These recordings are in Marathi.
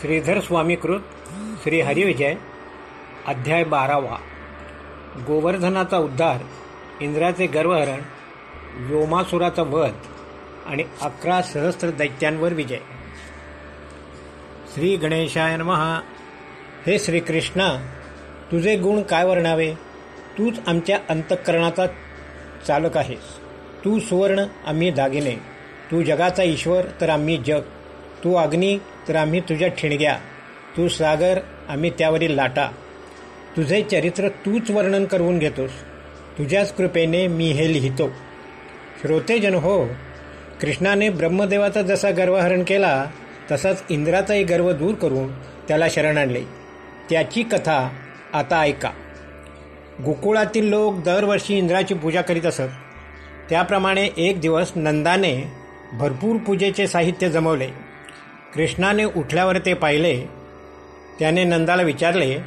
श्रीधर स्वामीकृत श्री हरिविजय अध्याय बारावा. गोवर्धनाचा उद्धार इंद्राचे गर्वहरण व्योमासुराचा वध आणि अकरा सहस्त्र दैत्यांवर विजय. श्री गणेशाय महा हे श्रीकृष्णा तुझे गुण काय वर्णावे? तूच आमच्या अंतःकरणाचा चालक आहेस. तू सुवर्ण आम्ही दागिने. तू जगाचा ईश्वर तर आम्ही जग. तू अग्नी तर आम्ही तुझ्या ठिणग्या. तू सागर आम्ही त्यावरील लाटा. तुझे चरित्र तूच वर्णन करून घेतोस. तुझ्याच कृपेने मी हे लिहितो. श्रोतेजन हो कृष्णाने ब्रह्मदेवाचा जसा गर्वहरण केला तसाच इंद्राचाही गर्व दूर करून त्याला शरण आणले. त्याची कथा आता ऐका. गोकुळातील लोक दरवर्षी इंद्राची पूजा करीत असत. त्याप्रमाणे एक दिवस नंदाने भरपूर पूजेचे साहित्य जमवले. कृष्णाने उठल्यावर ते पाहिले. त्याने नंदाला विचारले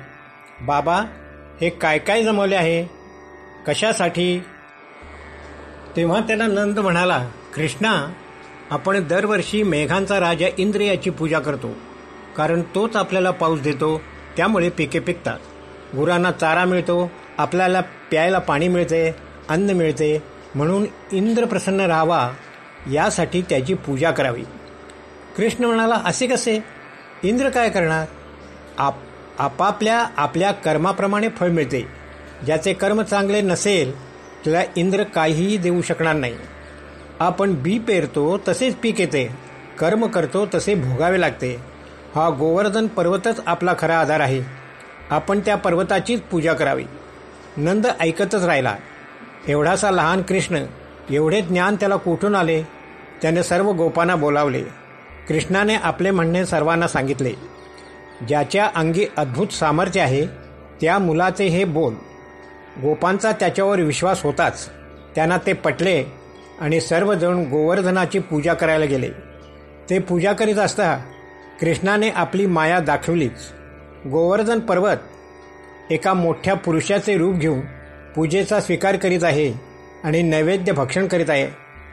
बाबा हे काय काय जमवले आहे? कशासाठी? तेव्हा त्याला नंद म्हणाला कृष्णा आपण दरवर्षी मेघांचा राजा इंद्र याची पूजा करतो. कारण तोच आपल्याला पाऊस देतो त्यामुळे पिके पिकतात. गुरांना चारा मिळतो आपल्याला प्यायला पाणी मिळते अन्न मिळते. म्हणून इंद्र प्रसन्न राहावा यासाठी त्याची पूजा करावी. कृष्ण म्हणाला असे कसे? इंद्र काय करणार? आप आपापल्या आपल्या कर्माप्रमाणे फळ मिळते. ज्याचे कर्म चांगले नसेल त्याला इंद्र काहीही देऊ शकणार नाही. आपण बी पेरतो तसेच पीक येते. कर्म करतो तसे भोगावे लागते. हा गोवर्धन पर्वतच आपला खरा आधार आहे. आपण त्या पर्वताचीच पूजा करावी. नंद ऐकतच राहिला. एवढासा लहान कृष्ण एवढे ज्ञान त्याला कुठून आले? त्याने सर्व गोपांना बोलावले. कृष्णाने आपले म्हणणे सर्वांना सांगितले. ज्याच्या अंगी अद्भुत सामर्थ्य आहे त्या मुलाचे हे बोल. गोपांचा त्याच्यावर विश्वास होताच. त्यांना ते पटले आणि सर्वजण गोवर्धनाची पूजा करायला गेले. ते पूजा करीत असता कृष्णाने आपली माया दाखवलीच. गोवर्धन पर्वत एका मोठ्या पुरुषाचे रूप घेऊन पूजेचा स्वीकार करीत आहे आणि नैवेद्य भक्षण करीत आहे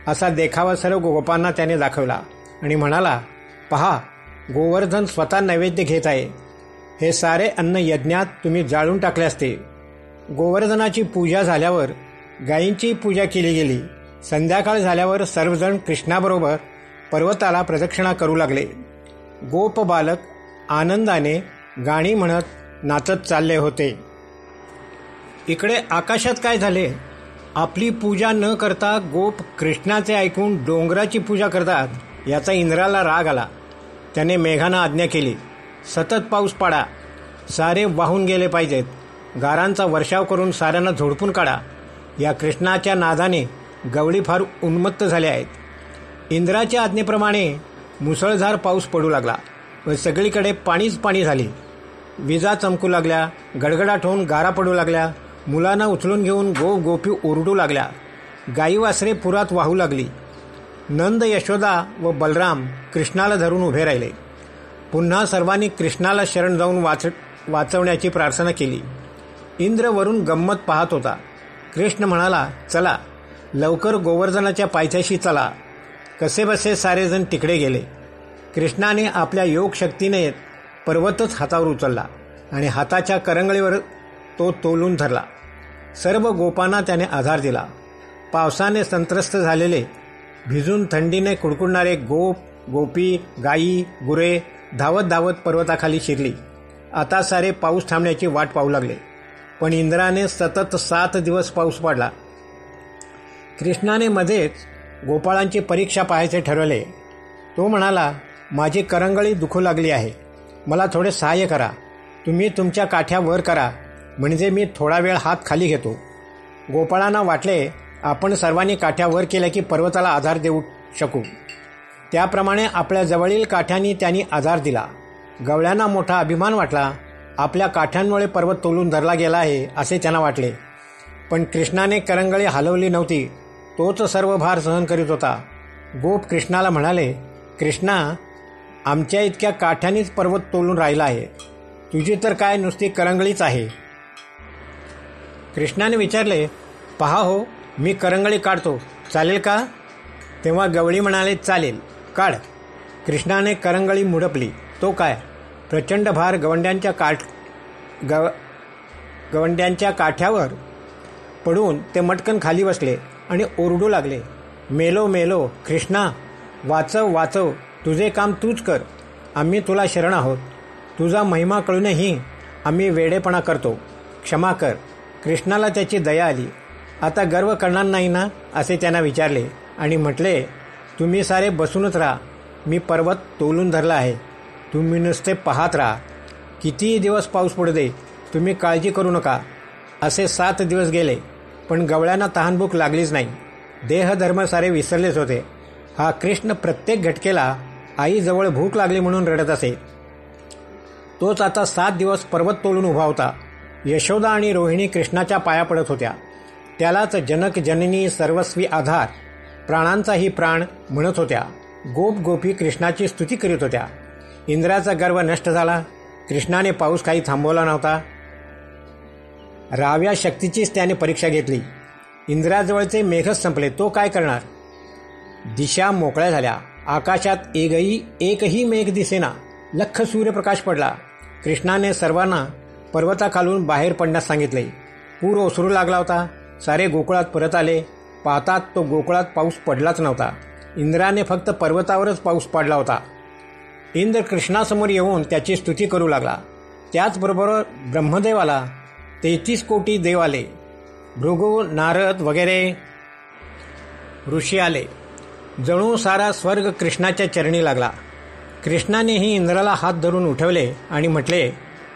असा देखावा सर्व गोपांना त्याने दाखवला. आणि म्हणाला पहा गोवर्धन स्वतः नैवेद्य घेत आहे. हे सारे अन्न यज्ञात तुम्ही जाळून टाकले असते. गोवर्धनाची पूजा झाल्यावर गायींची पूजा केली गेली. संध्याकाळ झाल्यावर सर्वजण कृष्णाबरोबर पर्वताला प्रदक्षिणा करू लागले. गोप बालक आनंदाने गाणी म्हणत नाचत चालले होते. इकडे आकाशात काय झाले? आपली पूजा न करता गोप कृष्णाचे ऐकून डोंगराची पूजा करतात. याचा इंद्राला राग आला. त्याने मेघांना आज्ञा केली सतत पाऊस पाडा सारे वाहून गेले पाहिजेत. गारांचा वर्षाव करून साऱ्यांना झोडपून काढा. या कृष्णाच्या नादाने गवळी फार उन्मत्त झाले आहेत. इंद्राच्या आज्ञेप्रमाणे मुसळधार पाऊस पडू लागला व सगळीकडे पाणीच पाणी झाली. विजा चमकू लागल्या गडगडाट होऊन गारा पडू लागल्या मुलांना उचलून घेऊन गो गोपी ओरडू लागल्या. गाई वासरे पुरात वाहू लागली. नंद यशोदा व बलराम कृष्णाला धरून उभे राहिले. पुन्हा सर्वांनी कृष्णाला शरण जाऊन वाच वाचवण्याची प्रार्थना केली. इंद्र वरून गंमत पाहत होता. कृष्ण म्हणाला चला लवकर गोवर्धनाच्या पायथ्याशी चला. कसे बसे सारेजण तिकडे गेले. कृष्णाने आपल्या योगशक्तीने पर्वतच हातावर उचलला आणि हाताच्या करंगळीवर तो तोलून धरला. सर्व गोपांना त्याने आधार दिला. पावसाने संत्रस्त झालेले भिजून थंडीने कुडकुडणारे गोप गोपी गायी गुरे धावत धावत पर्वताखाली शिरली. आता सारे पाऊस थांबण्याची वाट पाहू लागले. पण इंद्राने सतत सात दिवस पाऊस पडला. कृष्णाने मध्येच गोपाळांची परीक्षा पाहायचे ठरवले. तो म्हणाला माझी करंगळी दुखू लागली आहे. मला थोडे सहाय्य करा. तुम्ही तुमच्या काठ्या वर करा. म्हणजे मी थोडा वेळ हात खाली घेतो. गोपाळांना वाटले आपण सर्वांनी काठ्या वर केल्या की पर्वताला आधार देऊ शकू. त्याप्रमाणे आपल्या जवळील काठ्यांनी त्यांनी आधार दिला. गवळ्यांना मोठा अभिमान वाटला. आपल्या काठ्यांमुळे पर्वत तोलून धरला गेला आहे असे त्यांना वाटले. पण कृष्णाने करंगळी हलवली नव्हती. तोच सर्व भार सहन करीत होता. गोप कृष्णाला म्हणाले कृष्णा आमच्या इतक्या काठ्यांनीच पर्वत तोलून राहिला आहे. तुझी तर काय नुसती करंगळीच आहे. कृष्णाने विचारले पहा हो मी करंगळी काढतो. चालेल का? तेव्हा गवळी म्हणाले चालेल. काढ. कृष्णाने करंगळी मुडपली. तो काय? प्रचंड भार गवंड्यांच्या काठ गव गवंड्यांच्या काठ्यावर पडून ते मटकन खाली बसले आणि ओरडू लागले. मेलो मेलो कृष्णा वाचव वाचव. तुझे काम तूच कर. आम्ही तुला शरण आहोत. तुझा महिमा कळूनही आम्ही वेडेपणा करतो. क्षमा कर. कृष्णाला त्याची दया आली. आता गर्व करणार नाही ना असे त्यांना विचारले. आणि म्हटले तुम्ही सारे बसूनच राहा. मी पर्वत तोलून धरला आहे. तुम्ही नुसते पाहत राहा. कितीही दिवस पाऊस पडू दे तुम्ही काळजी करू नका. असे सात दिवस गेले पण गवळ्यांना तहानभूक लागलीच नाही. देहधर्म सारे विसरलेच होते. हा कृष्ण प्रत्येक घटकेला आईजवळ भूक लागली म्हणून रडत असे. तोच आता सात दिवस पर्वत तोलून उभा होता. यशोदा आणि रोहिणी कृष्णाच्या पाया पडत होत्या. त्यालाच जनक जननी सर्वस्वी आधार. प्राणांचाही प्राण म्हणत होत्या. गोप गोपी कृष्णाची स्तुती करीत होत्या. इंद्राचा गर्व नष्ट झाला. कृष्णाने पाऊस काही थांबवला नव्हता. राव्या शक्तीचीच त्याने परीक्षा घेतली. इंद्राजवळचे मेघच संपले. तो काय करणार? दिशा मोकळ्या झाल्या. आकाशात एकही एकही मेघ दिसेना. लख सूर्यप्रकाश पडला. कृष्णाने सर्वांना पर्वताखालून बाहेर पडण्यास सांगितले. पूर ओसरू लागला होता. सारे गोकुळात परत आले. पाहतात तो गोकुळात पाऊस पडलाच नव्हता. इंद्राने फक्त पर्वतावरच पाऊस पडला होता. इंद्र कृष्णासमोर येऊन त्याची स्तुती करू लागला. त्याचबरोबर ब्रह्मदेवाला तेहतीस कोटी देव आले. भृगू नारद वगैरे ऋषी आले. जणू सारा स्वर्ग कृष्णाच्या चरणी लागला. कृष्णानेही इंद्राला हात धरून उठवले आणि म्हटले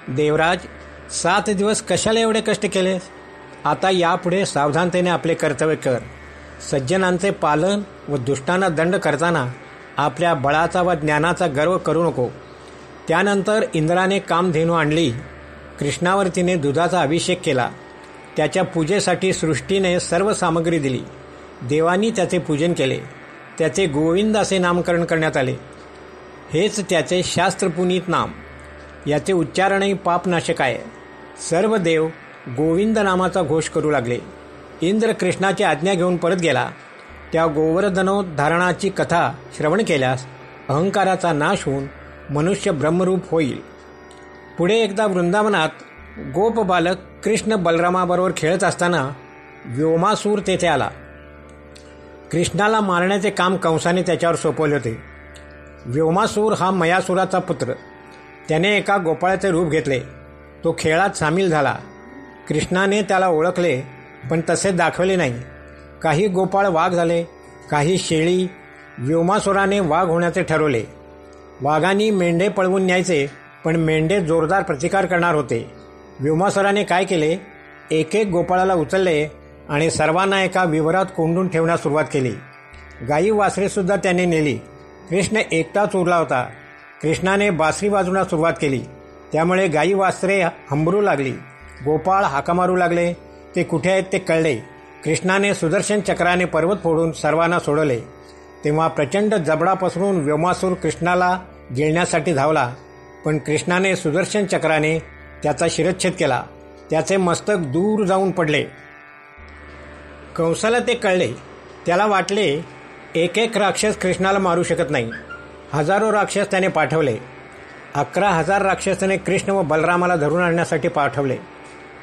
देवराज सात दिवस कशाला एवढे कष्ट केलेस? आता यापुढे सावधानतेने आपले कर्तव्य कर. सज्जनांचे पालन व दुष्टांना दंड करताना आपल्या बळाचा व ज्ञानाचा गर्व करू नको. त्यानंतर इंद्राने कामधेनू आणली. कृष्णावर तिने दुधाचा अभिषेक केला. त्याच्या पूजेसाठी सृष्टीने सर्व सामग्री दिली. देवानी त्याचे पूजन केले. त्याचे गोविंद असे नामकरण करण्यात आले. हेच त्याचे शास्त्रपुनीत नाम. याचे उच्चारणही पापनाशक आहे. सर्व देव गोविंद नामाचा घोष करू लागले. इंद्र कृष्णाची आज्ञा घेऊन परत गेला. त्या गोवर्धनोद्धारणाची कथा श्रवण केल्यास अहंकाराचा नाश होऊन मनुष्य ब्रह्मरूप होईल. पुढे एकदा वृंदावनात गोप बालक कृष्ण बलरामाबरोबर खेळत असताना व्योमासूर तेथे आला. कृष्णाला मारण्याचे काम कंसाने त्याच्यावर सोपवले होते. व्योमासूर हा मयासुराचा पुत्र. त्याने एका गोपाळाचे रूप घेतले. तो खेळात सामील झाला. कृष्णाने त्याला ओळखले पण तसे दाखवले नाही. काही गोपाळ वाघ झाले काही शेळी व्योमासुराने वाघ होण्याचे ठरवले. वाघांनी मेंढे पळवून न्यायचे पण मेंढे जोरदार प्रतिकार करणार होते. व्योमासुराने काय केले? एक एक गोपाळाला उचलले आणि सर्वांना एका विवरात कोंडून ठेवण्यास सुरुवात केली. गायी वासरेसुद्धा त्याने नेली. कृष्ण एकटाच उरला होता. कृष्णाने बासरी वाजवण्यास सुरुवात केली. त्यामुळे गायी वासरे हंबरू लागली. गोपाळ हाका मारू लागले. ते कुठे आहेत ते कळले. कृष्णाने सुदर्शन चक्राने पर्वत फोडून सर्वांना सोडवले. तेव्हा प्रचंड जबडा पसरून व्योमासूर कृष्णाला गिळण्यासाठी धावला. पण कृष्णाने सुदर्शन चक्राने त्याचा शिरच्छेद केला. त्याचे मस्तक दूर जाऊन पडले. कंसाला ते कळले. त्याला वाटले एक एक राक्षस कृष्णाला मारू शकत नाही. हजारो राक्षस त्याने पाठवले. अकरा हजार राक्षस त्याने कृष्ण व बलरामाला धरून आणण्यासाठी पाठवले.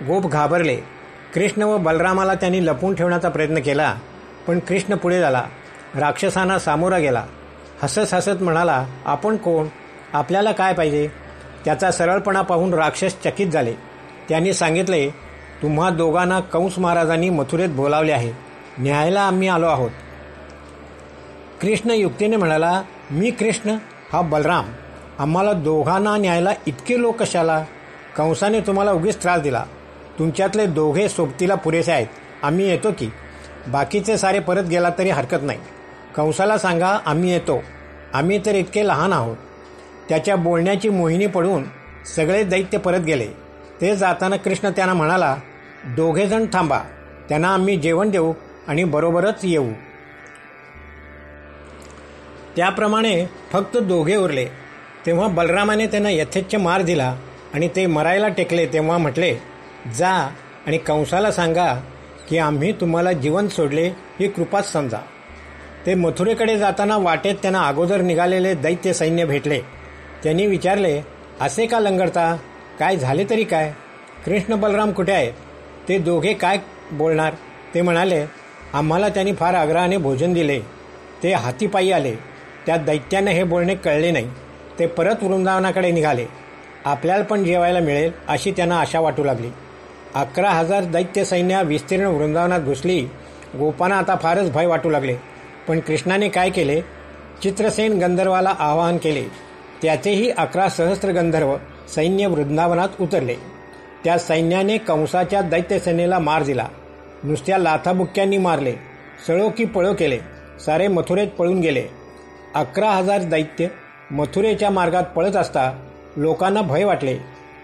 गोप घाबरले. कृष्ण व बलरामाला त्यांनी लपून ठेवण्याचा प्रयत्न केला पण कृष्ण पुढे झाला. राक्षसांना सामोरा गेला. हसत हसत म्हणाला आपण कोण? आपल्याला काय पाहिजे? त्याचा सरळपणा पाहून राक्षस चकित झाले. त्यांनी सांगितले तुम्हा दोघांना कंस महाराजांनी मथुरेत बोलावले आहे. न्यायला आम्ही आलो आहोत. कृष्ण युक्तीने म्हणाला मी कृष्ण हा बलराम. आम्हाला दोघांना न्यायला इतके लोक कशाला? कंसाने तुम्हाला उगीच त्रास दिला. तुमच्यातले दोघे सोबतीला पुरेसे आहेत. आम्ही येतो की. बाकीचे सारे परत गेला तरी हरकत नाही. कंसाला सांगा आम्ही येतो. आम्ही तर इतके लहान आहोत. त्याच्या बोलण्याची मोहिनी पडून सगळे दैत्य परत गेले. ते जाताना कृष्ण त्यांना म्हणाला दोघेजण थांबा. त्यांना आम्ही जेवण देऊ आणि बरोबरच येऊ. त्याप्रमाणे फक्त दोघे उरले. तेव्हा बलरामाने त्यांना यथेच्छ मार दिला आणि ते मरायला टेकले तेव्हा म्हटले जा आणि कंसाला सांगा की आम्ही तुम्हाला जीवन सोडले ही कृपाच समजा. ते मथुरेकडे जाताना वाटेत त्यांना अगोदर निघालेले दैत्य सैन्य भेटले. त्यांनी विचारले असे का लंगडता? काय झाले तरी काय? कृष्ण बलराम कुठे आहेत? ते दोघे काय बोलणार? ते म्हणाले आम्हाला त्यांनी फार आग्रहाने भोजन दिले. ते हातीपायी आले. त्या दैत्यानं हे बोलणे कळले नाही. ते परत वृंदावनाकडे निघाले. आपल्याला पण जेवायला मिळेल अशी त्यांना आशा वाटू लागली. अकरा हजार दैत्य सैन्य विस्तीर्ण वृंदावनात घुसली. गोपांना आता फारच भय वाटू लागले. पण कृष्णाने काय केले? चित्रसेन गंधर्वाला आवाहन केले. त्याचेही अकरा सहस्त्र गंधर्व सैन्य वृंदावनात उतरले. त्या सैन्याने कंसाच्या दैत्यसेनेला मार दिला. नुसत्या लाथाबुक्क्यांनी मारले. सळो की पळो केले. सारे मथुरेत पळून गेले. अकरा हजार दैत्य मथुरेच्या मार्गात पळत असता लोकांना भय वाटले.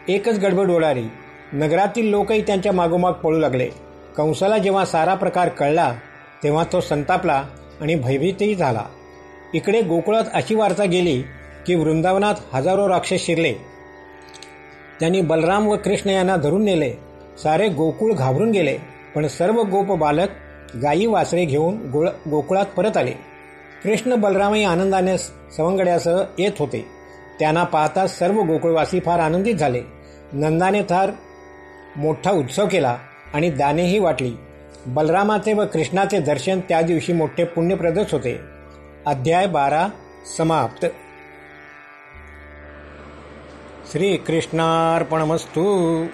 एकच गडबड उडाली नगरातील लोकही त्यांच्या मागोमाग पळू लागले. कंसाला जेव्हा सारा प्रकार कळला तेव्हा तो संतापला आणि भयभीतही झाला. इकडे गोकुळात अशी वार्ता गेली की वृंदावनात हजारो राक्षस शिरले. त्यांनी बलराम व कृष्ण यांना धरून नेले. सारे गोकुळ घाबरून गेले पण सर्व गोप बालक गायी वासरे घेऊन गोळ गोकुळात परत आले. कृष्ण बलरामही आनंदाने सवंगड्यासह येत होते. त्यांना पाहता सर्व गोकुळवासी फार आनंदित झाले. नंदाने थार मोठा उत्सव केला आणि दानेही वाटली. बलरामाचे व कृष्णाचे दर्शन त्या दिवशी मोठे पुण्यप्रदच होते. अध्याय बारा समाप्त. श्रीकृष्णार्पणमस्तू.